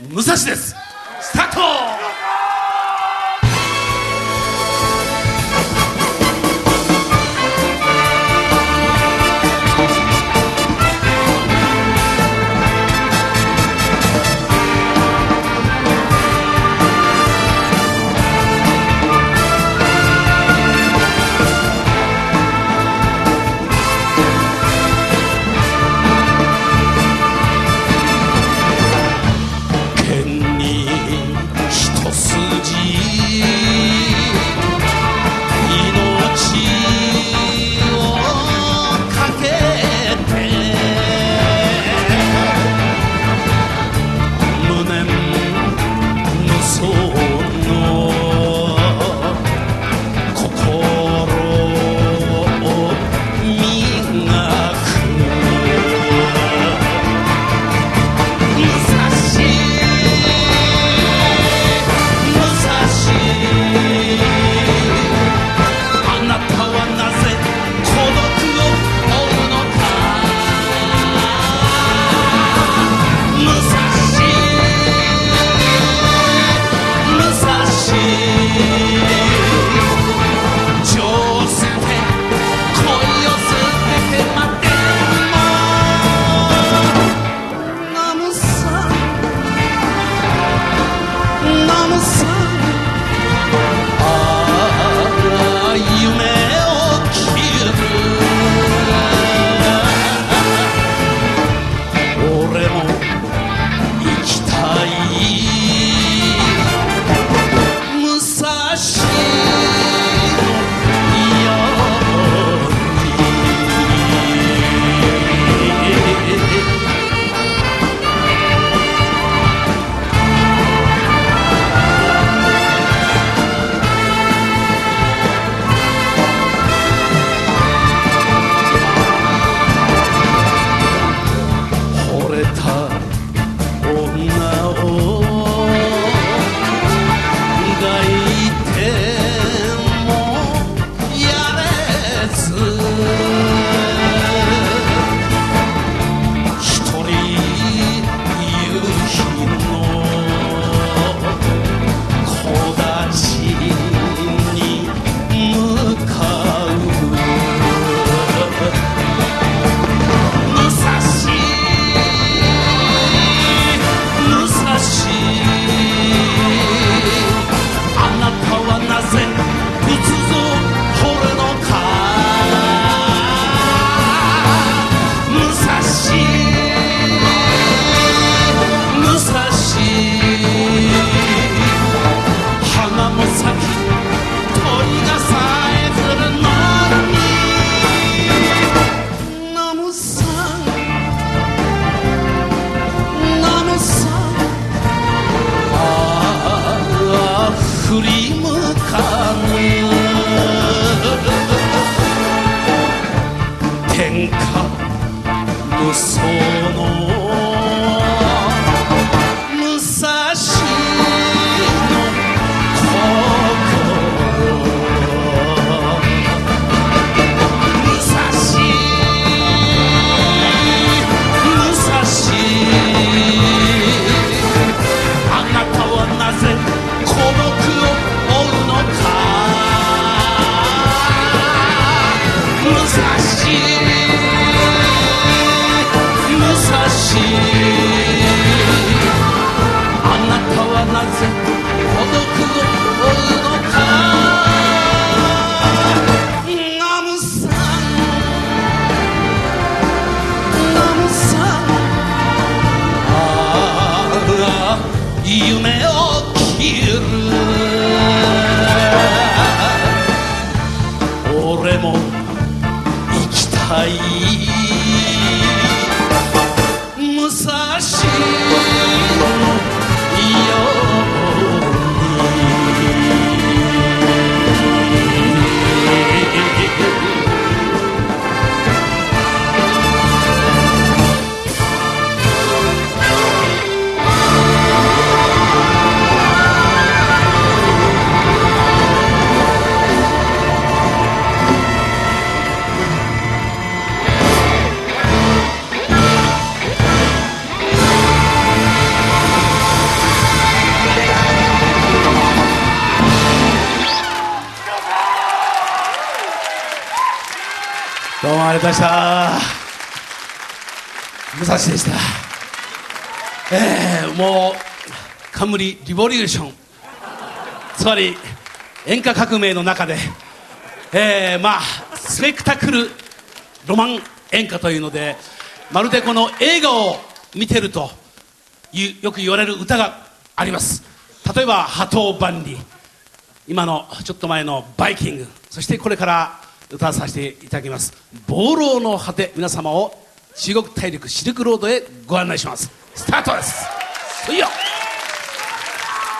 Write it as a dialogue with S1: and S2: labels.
S1: 武蔵です。スタート。その You man どうもありがとうございました。武蔵でした。えー、もう冠リボリューション。つまり演歌革命の中でえー、まあスペクタクルロマン演歌というのでまるでこの映画を見てるとよく言われる歌があります。例えば「波頭万里」今のちょっと前の「バイキング」そしてこれから歌わさせていただきます「暴浪の果て」皆様を中国大陸シルクロードへご案内します。スタートです。いいよ。